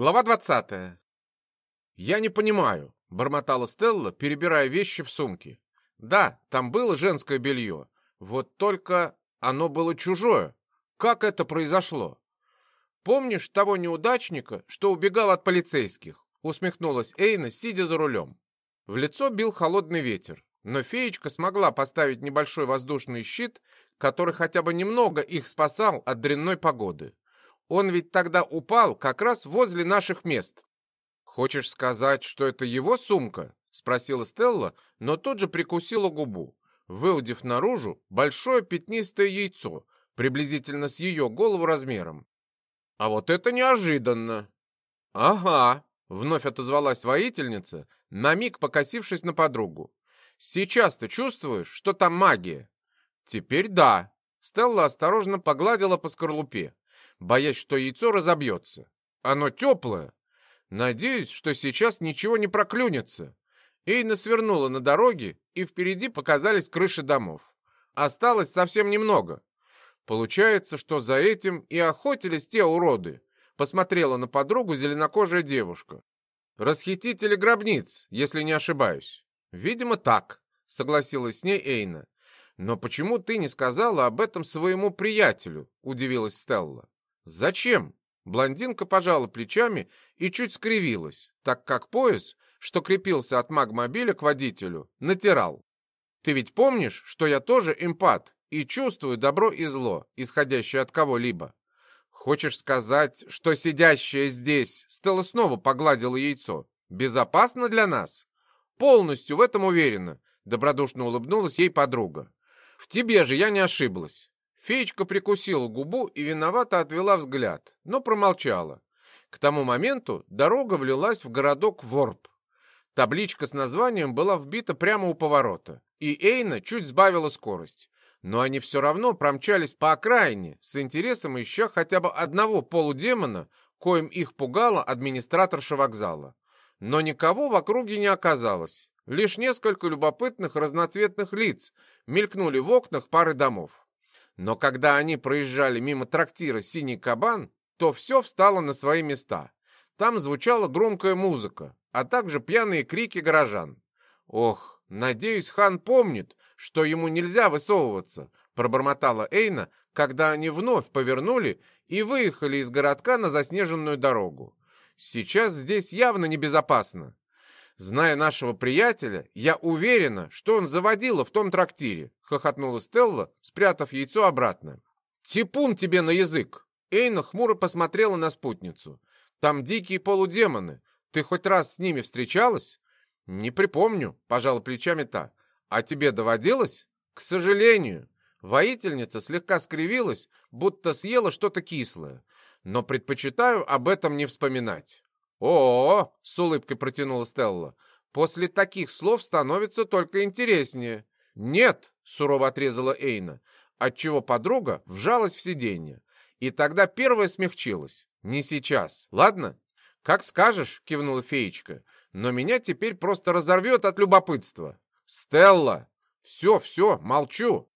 Глава 20. «Я не понимаю», — бормотала Стелла, перебирая вещи в сумке. «Да, там было женское белье. Вот только оно было чужое. Как это произошло?» «Помнишь того неудачника, что убегал от полицейских?» — усмехнулась Эйна, сидя за рулем. В лицо бил холодный ветер, но феечка смогла поставить небольшой воздушный щит, который хотя бы немного их спасал от дрянной погоды. Он ведь тогда упал как раз возле наших мест. Хочешь сказать, что это его сумка? Спросила Стелла, но тут же прикусила губу, выудив наружу большое пятнистое яйцо, приблизительно с ее голову размером. А вот это неожиданно. Ага, вновь отозвалась воительница, на миг покосившись на подругу. Сейчас ты чувствуешь, что там магия? Теперь да. Стелла осторожно погладила по скорлупе боясь, что яйцо разобьется. Оно теплое. Надеюсь, что сейчас ничего не проклюнется. Эйна свернула на дороге, и впереди показались крыши домов. Осталось совсем немного. Получается, что за этим и охотились те уроды. Посмотрела на подругу зеленокожая девушка. Расхитители гробниц, если не ошибаюсь. Видимо, так, согласилась с ней Эйна. Но почему ты не сказала об этом своему приятелю? Удивилась Стелла. «Зачем?» Блондинка пожала плечами и чуть скривилась, так как пояс, что крепился от магмобиля к водителю, натирал. «Ты ведь помнишь, что я тоже эмпат и чувствую добро и зло, исходящее от кого-либо?» «Хочешь сказать, что сидящая здесь Стелла снова погладила яйцо? Безопасно для нас?» «Полностью в этом уверена», — добродушно улыбнулась ей подруга. «В тебе же я не ошиблась. Феечка прикусила губу и виновато отвела взгляд, но промолчала. К тому моменту дорога влилась в городок Ворп. Табличка с названием была вбита прямо у поворота, и Эйна чуть сбавила скорость. Но они все равно промчались по окраине, с интересом ища хотя бы одного полудемона, коим их пугала администраторша вокзала. Но никого в округе не оказалось. Лишь несколько любопытных разноцветных лиц мелькнули в окнах пары домов. Но когда они проезжали мимо трактира «Синий кабан», то все встало на свои места. Там звучала громкая музыка, а также пьяные крики горожан. «Ох, надеюсь, хан помнит, что ему нельзя высовываться», пробормотала Эйна, когда они вновь повернули и выехали из городка на заснеженную дорогу. «Сейчас здесь явно небезопасно. Зная нашего приятеля, я уверена, что он заводила в том трактире, хохотнула Стелла, спрятав яйцо обратно. Типун тебе на язык! Эйна хмуро посмотрела на спутницу. Там дикие полудемоны. Ты хоть раз с ними встречалась? Не припомню, пожала плечами та. А тебе доводилось? К сожалению. Воительница слегка скривилась, будто съела что-то кислое. Но предпочитаю об этом не вспоминать. «О, — с улыбкой протянула Стелла, — после таких слов становится только интереснее». «Нет!» — сурово отрезала Эйна, отчего подруга вжалась в сиденье. И тогда первая смягчилась. «Не сейчас, ладно?» «Как скажешь», — кивнула феечка, «но меня теперь просто разорвет от любопытства». «Стелла!» «Все, все, молчу!»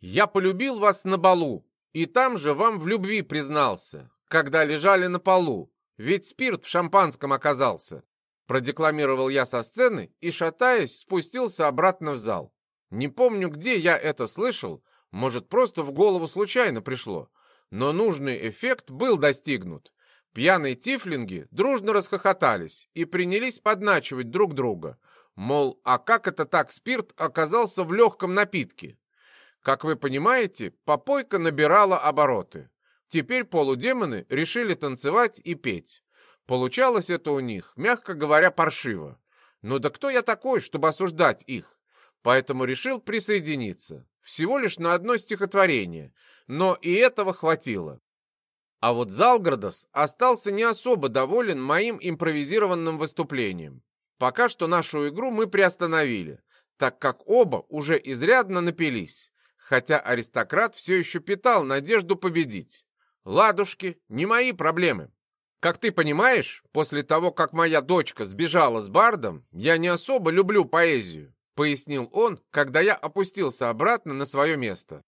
«Я полюбил вас на балу, и там же вам в любви признался, когда лежали на полу. Ведь спирт в шампанском оказался. Продекламировал я со сцены и, шатаясь, спустился обратно в зал. Не помню, где я это слышал, может, просто в голову случайно пришло. Но нужный эффект был достигнут. Пьяные тифлинги дружно расхохотались и принялись подначивать друг друга. Мол, а как это так спирт оказался в легком напитке? Как вы понимаете, попойка набирала обороты. Теперь полудемоны решили танцевать и петь. Получалось это у них, мягко говоря, паршиво. Но да кто я такой, чтобы осуждать их? Поэтому решил присоединиться. Всего лишь на одно стихотворение. Но и этого хватило. А вот Залградос остался не особо доволен моим импровизированным выступлением. Пока что нашу игру мы приостановили, так как оба уже изрядно напились, хотя аристократ все еще питал надежду победить. Ладушки, не мои проблемы. Как ты понимаешь, после того, как моя дочка сбежала с Бардом, я не особо люблю поэзию, пояснил он, когда я опустился обратно на свое место.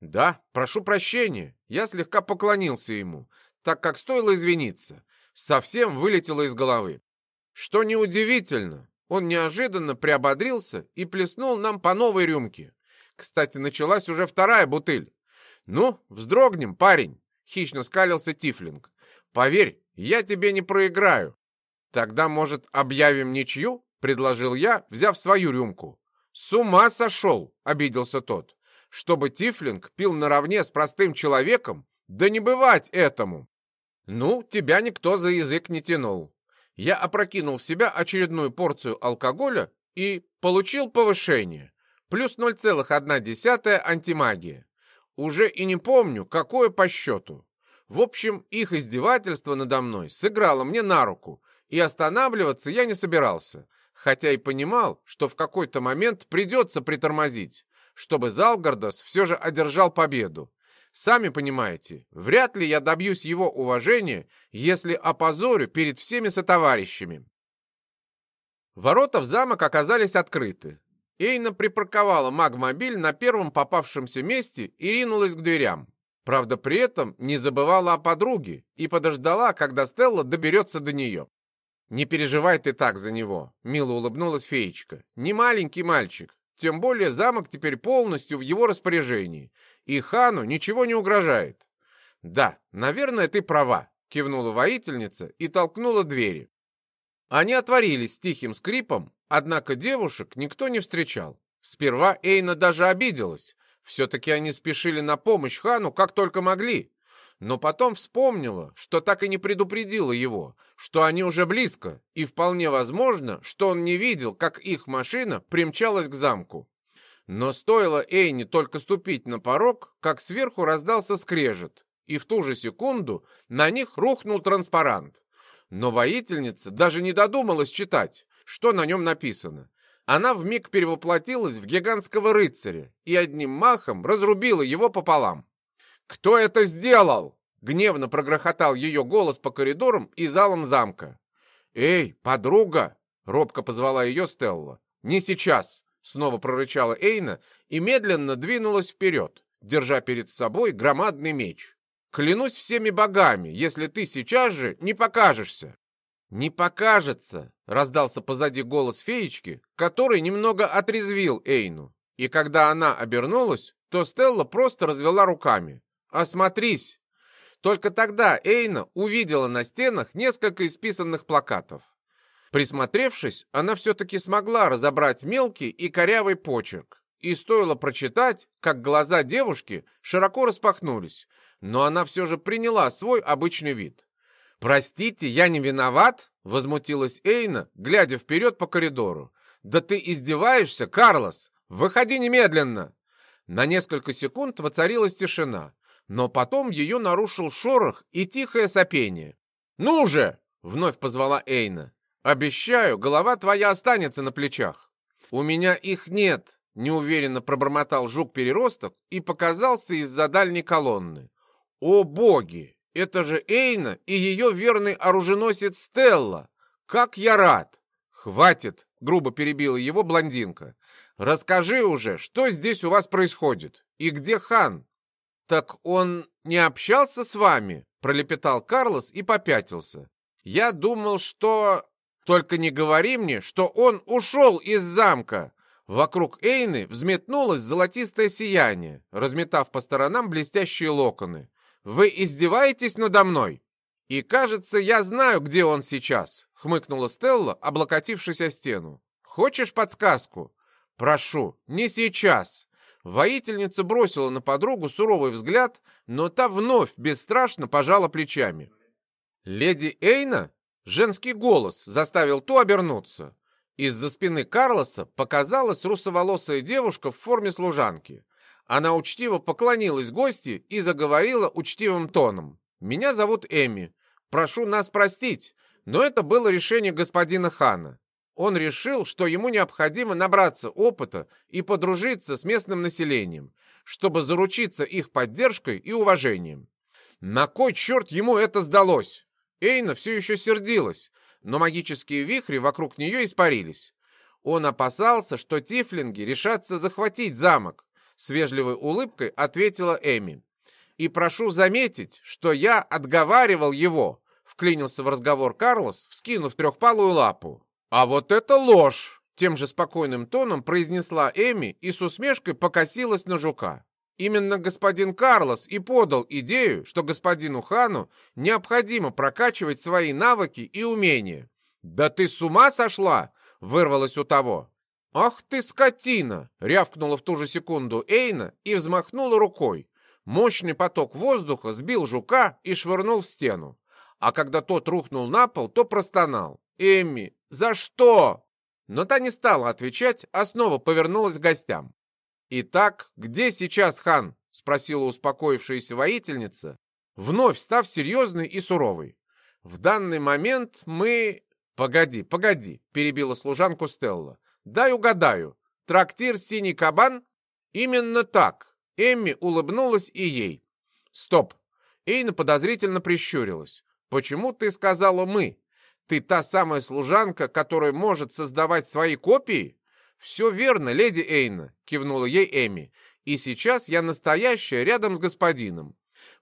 Да, прошу прощения, я слегка поклонился ему, так как стоило извиниться. Совсем вылетело из головы. Что неудивительно, он неожиданно приободрился и плеснул нам по новой рюмке. Кстати, началась уже вторая бутыль. «Ну, вздрогнем, парень!» — хищно скалился Тифлинг. «Поверь, я тебе не проиграю». «Тогда, может, объявим ничью?» — предложил я, взяв свою рюмку. «С ума сошел!» — обиделся тот. «Чтобы Тифлинг пил наравне с простым человеком? Да не бывать этому!» «Ну, тебя никто за язык не тянул. Я опрокинул в себя очередную порцию алкоголя и получил повышение. Плюс 0,1 антимагия. Уже и не помню, какое по счету. В общем, их издевательство надо мной сыграло мне на руку, и останавливаться я не собирался, хотя и понимал, что в какой-то момент придется притормозить, чтобы Залгардас все же одержал победу. Сами понимаете, вряд ли я добьюсь его уважения, если опозорю перед всеми сотоварищами. Ворота в замок оказались открыты. Эйна припарковала магмобиль на первом попавшемся месте и ринулась к дверям. Правда, при этом не забывала о подруге и подождала, когда Стелла доберется до нее. «Не переживай ты так за него», — мило улыбнулась феечка. «Не маленький мальчик, тем более замок теперь полностью в его распоряжении, и хану ничего не угрожает». «Да, наверное, ты права», — кивнула воительница и толкнула двери. Они отворились тихим скрипом, однако девушек никто не встречал. Сперва Эйна даже обиделась, все-таки они спешили на помощь хану как только могли. Но потом вспомнила, что так и не предупредила его, что они уже близко, и вполне возможно, что он не видел, как их машина примчалась к замку. Но стоило Эйне только ступить на порог, как сверху раздался скрежет, и в ту же секунду на них рухнул транспарант. Но воительница даже не додумалась читать, что на нем написано она вмиг перевоплотилась в гигантского рыцаря и одним махом разрубила его пополам. «Кто это сделал?» — гневно прогрохотал ее голос по коридорам и залам замка. «Эй, подруга!» — робко позвала ее Стелла. «Не сейчас!» — снова прорычала Эйна и медленно двинулась вперед, держа перед собой громадный меч. «Клянусь всеми богами, если ты сейчас же не покажешься!» «Не покажется!» — раздался позади голос феечки, который немного отрезвил Эйну. И когда она обернулась, то Стелла просто развела руками. «Осмотрись!» Только тогда Эйна увидела на стенах несколько исписанных плакатов. Присмотревшись, она все-таки смогла разобрать мелкий и корявый почерк. И стоило прочитать, как глаза девушки широко распахнулись, но она все же приняла свой обычный вид. «Простите, я не виноват?» — возмутилась Эйна, глядя вперед по коридору. «Да ты издеваешься, Карлос! Выходи немедленно!» На несколько секунд воцарилась тишина, но потом ее нарушил шорох и тихое сопение. «Ну же!» — вновь позвала Эйна. «Обещаю, голова твоя останется на плечах». «У меня их нет», — неуверенно пробормотал жук-переросток и показался из-за дальней колонны. «О боги! Это же Эйна и ее верный оруженосец Стелла. Как я рад! Хватит, грубо перебила его блондинка. Расскажи уже, что здесь у вас происходит? И где хан? Так он не общался с вами? Пролепетал Карлос и попятился. Я думал, что... Только не говори мне, что он ушел из замка. Вокруг Эйны взметнулось золотистое сияние, разметав по сторонам блестящие локоны. Вы издеваетесь надо мной? И кажется, я знаю, где он сейчас, хмыкнула Стелла, облокотившись о стену. Хочешь подсказку? Прошу, не сейчас. Воительница бросила на подругу суровый взгляд, но та вновь бесстрашно пожала плечами. «Леди Эйна?» Женский голос заставил ту обернуться. Из-за спины Карлоса показалась русоволосая девушка в форме служанки. Она учтиво поклонилась гости и заговорила учтивым тоном. «Меня зовут Эми. Прошу нас простить, но это было решение господина Хана. Он решил, что ему необходимо набраться опыта и подружиться с местным населением, чтобы заручиться их поддержкой и уважением. На кой черт ему это сдалось? Эйна все еще сердилась, но магические вихри вокруг нее испарились. Он опасался, что тифлинги решатся захватить замок, с вежливой улыбкой ответила Эми. И прошу заметить, что я отговаривал его, вклинился в разговор Карлос, вскинув трехпалую лапу. А вот это ложь! Тем же спокойным тоном произнесла Эми и с усмешкой покосилась на жука. Именно господин Карлос и подал идею, что господину Хану необходимо прокачивать свои навыки и умения. «Да ты с ума сошла!» — вырвалось у того. «Ах ты, скотина!» — рявкнула в ту же секунду Эйна и взмахнула рукой. Мощный поток воздуха сбил жука и швырнул в стену. А когда тот рухнул на пол, то простонал. «Эмми, за что?» Но та не стала отвечать, а снова повернулась к гостям. «Итак, где сейчас хан?» — спросила успокоившаяся воительница, вновь став серьезной и суровой. «В данный момент мы...» «Погоди, погоди», — перебила служанку Стелла. «Дай угадаю. Трактир «Синий кабан»?» «Именно так». Эмми улыбнулась и ей. «Стоп». Эйна подозрительно прищурилась. «Почему ты сказала «мы»? Ты та самая служанка, которая может создавать свои копии?» «Все верно, леди Эйна», — кивнула ей Эми. «И сейчас я настоящая рядом с господином.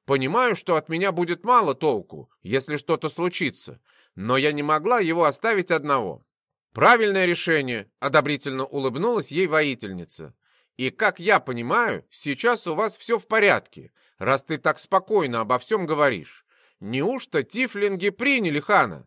Понимаю, что от меня будет мало толку, если что-то случится, но я не могла его оставить одного». «Правильное решение», — одобрительно улыбнулась ей воительница. «И, как я понимаю, сейчас у вас все в порядке, раз ты так спокойно обо всем говоришь. Неужто тифлинги приняли хана?»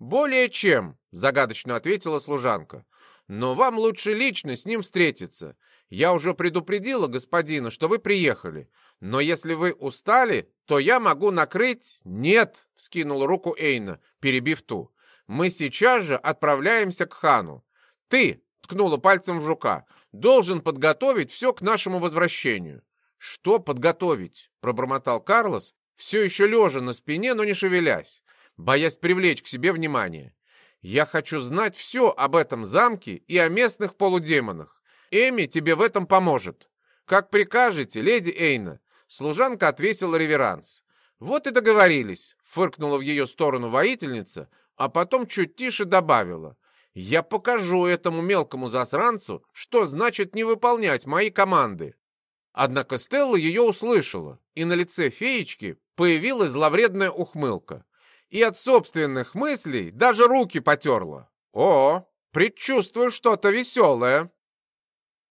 «Более чем», — загадочно ответила служанка. «Но вам лучше лично с ним встретиться. Я уже предупредила господина, что вы приехали. Но если вы устали, то я могу накрыть...» «Нет», — вскинула руку Эйна, перебив ту. «Мы сейчас же отправляемся к хану. Ты, — ткнула пальцем в жука, — должен подготовить все к нашему возвращению». «Что подготовить?» — пробормотал Карлос, все еще лежа на спине, но не шевелясь боясь привлечь к себе внимание. «Я хочу знать все об этом замке и о местных полудемонах. Эми тебе в этом поможет». «Как прикажете, леди Эйна». Служанка отвесила реверанс. «Вот и договорились», — фыркнула в ее сторону воительница, а потом чуть тише добавила. «Я покажу этому мелкому засранцу, что значит не выполнять мои команды». Однако Стелла ее услышала, и на лице феечки появилась зловредная ухмылка и от собственных мыслей даже руки потерла. О, предчувствую что-то веселое.